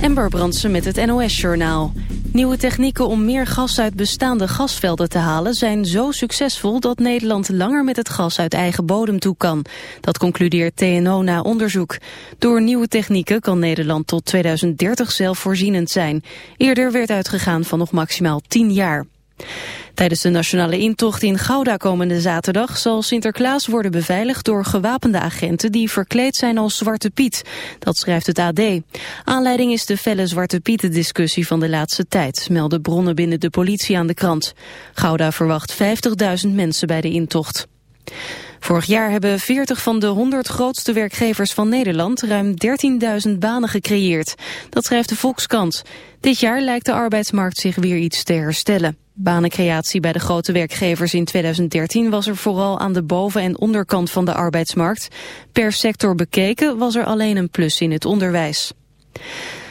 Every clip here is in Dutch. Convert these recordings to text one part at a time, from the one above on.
Ember Brandsen met het NOS-journaal. Nieuwe technieken om meer gas uit bestaande gasvelden te halen... zijn zo succesvol dat Nederland langer met het gas uit eigen bodem toe kan. Dat concludeert TNO na onderzoek. Door nieuwe technieken kan Nederland tot 2030 zelfvoorzienend zijn. Eerder werd uitgegaan van nog maximaal 10 jaar. Tijdens de nationale intocht in Gouda komende zaterdag zal Sinterklaas worden beveiligd door gewapende agenten die verkleed zijn als Zwarte Piet. Dat schrijft het AD. Aanleiding is de felle Zwarte Pieten discussie van de laatste tijd, melden bronnen binnen de politie aan de krant. Gouda verwacht 50.000 mensen bij de intocht. Vorig jaar hebben 40 van de 100 grootste werkgevers van Nederland ruim 13.000 banen gecreëerd. Dat schrijft de Volkskrant. Dit jaar lijkt de arbeidsmarkt zich weer iets te herstellen. Banencreatie bij de grote werkgevers in 2013 was er vooral aan de boven- en onderkant van de arbeidsmarkt. Per sector bekeken was er alleen een plus in het onderwijs.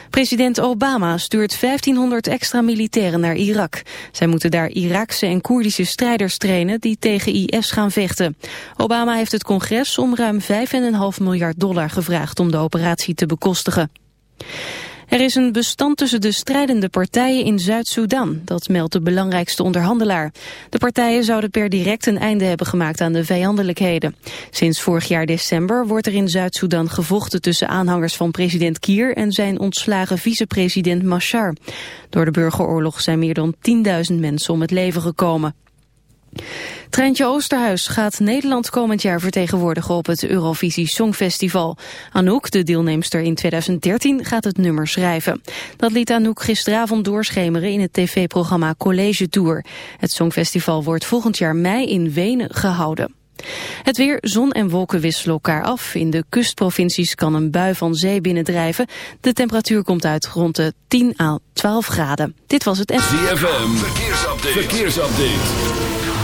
President Obama stuurt 1500 extra militairen naar Irak. Zij moeten daar Iraakse en Koerdische strijders trainen die tegen IS gaan vechten. Obama heeft het congres om ruim 5,5 miljard dollar gevraagd om de operatie te bekostigen. Er is een bestand tussen de strijdende partijen in Zuid-Soedan. Dat meldt de belangrijkste onderhandelaar. De partijen zouden per direct een einde hebben gemaakt aan de vijandelijkheden. Sinds vorig jaar december wordt er in Zuid-Soedan gevochten tussen aanhangers van president Kier en zijn ontslagen vicepresident Machar. Door de burgeroorlog zijn meer dan 10.000 mensen om het leven gekomen. Treintje Oosterhuis gaat Nederland komend jaar vertegenwoordigen op het Eurovisie Songfestival. Anouk, de deelnemster in 2013, gaat het nummer schrijven. Dat liet Anouk gisteravond doorschemeren in het tv-programma College Tour. Het Songfestival wordt volgend jaar mei in Wenen gehouden. Het weer, zon en wolken wisselen elkaar af. In de kustprovincies kan een bui van zee binnendrijven. De temperatuur komt uit rond de 10 à 12 graden. Dit was het... ZFM, verkeersupdate. verkeersupdate.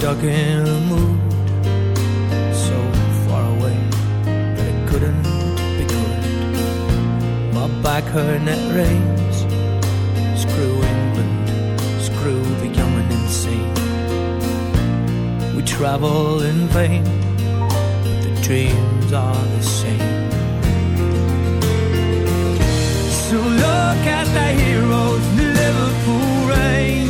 stuck in a mood so far away that it couldn't be good. My back her net rains. Screw England, screw the young and insane. We travel in vain, but the dreams are the same. So look at the heroes in Liverpool rain.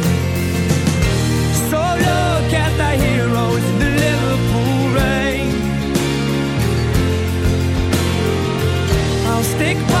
big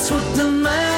That's what the man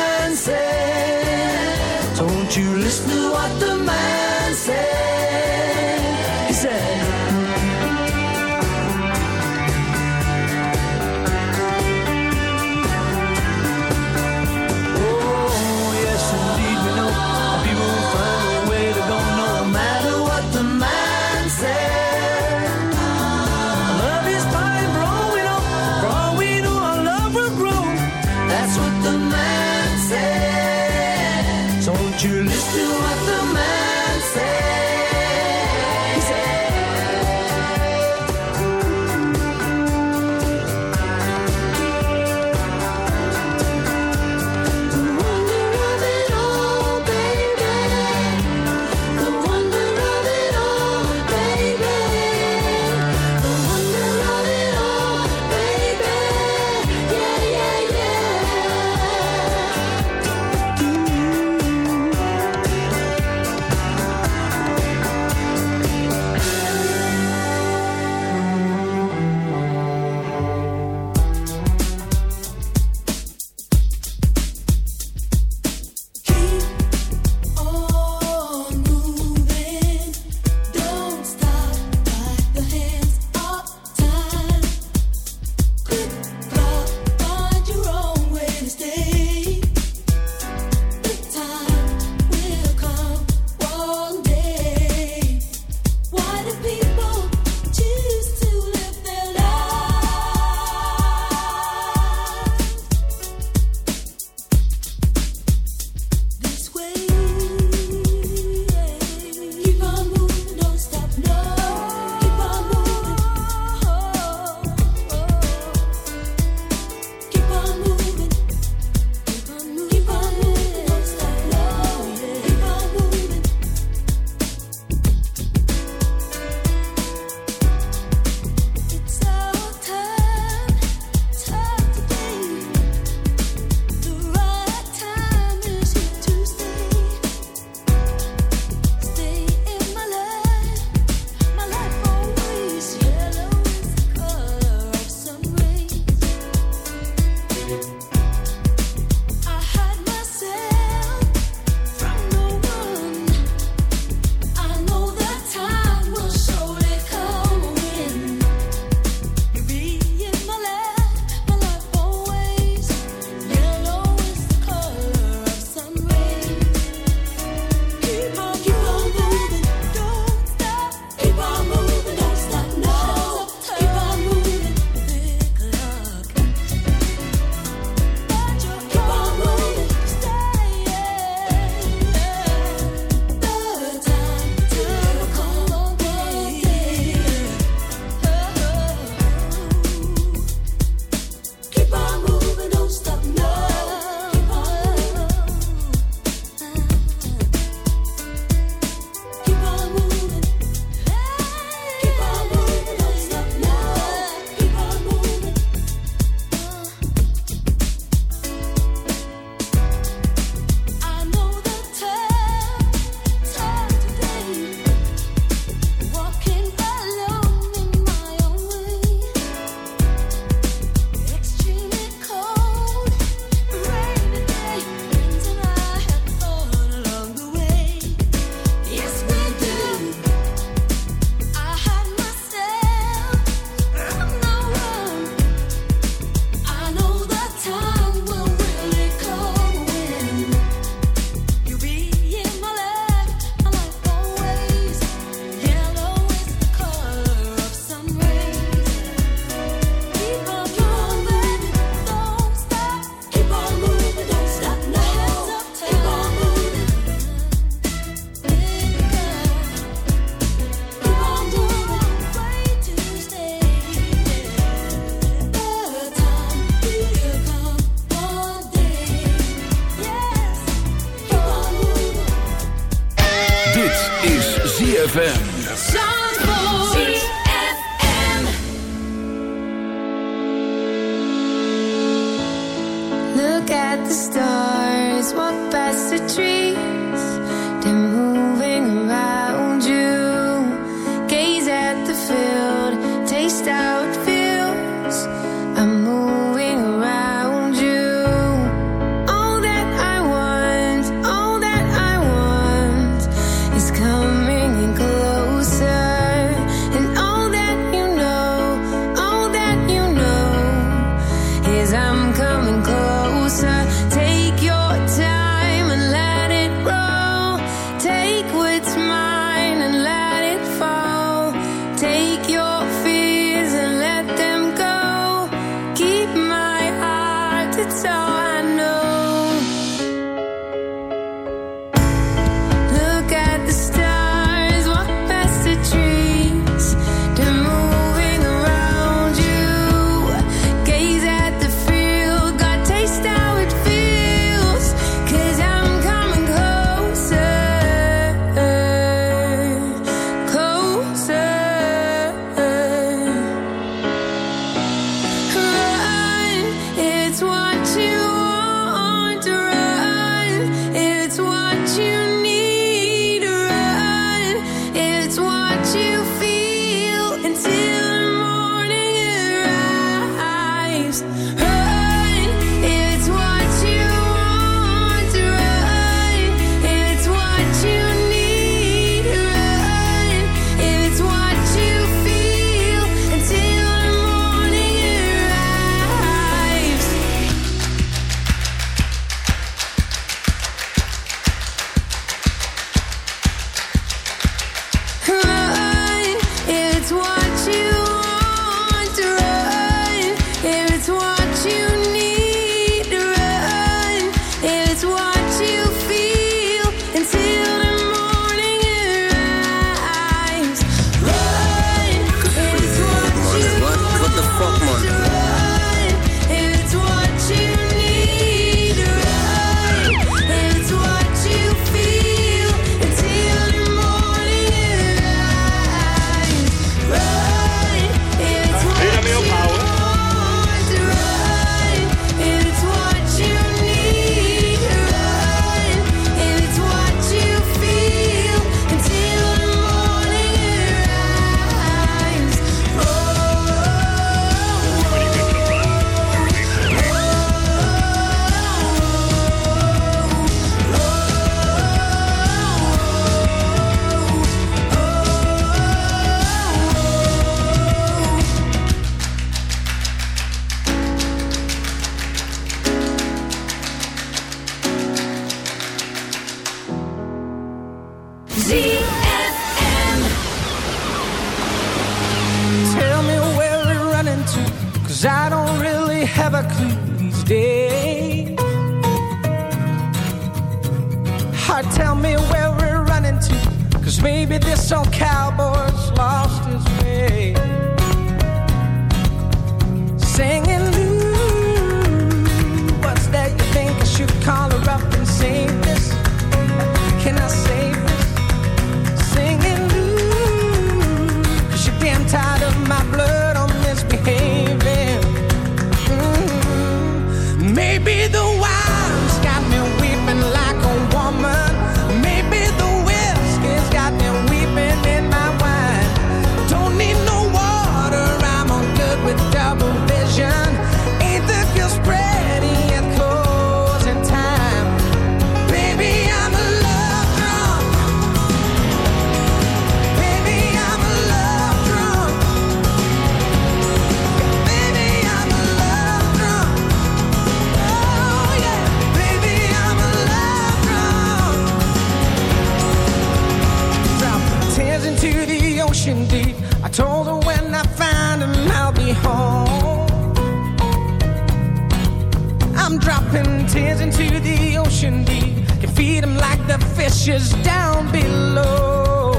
fishes down below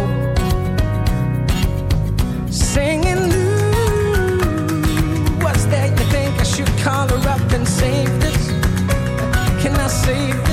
Singing Lou What's that you think I should call her up and save this? Can I save this?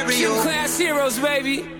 stereo. Gym class heroes, baby.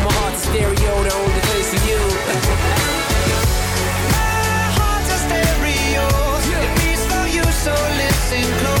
my heart's stereo, you. My heart's a stereo. It beats for you, so listen close.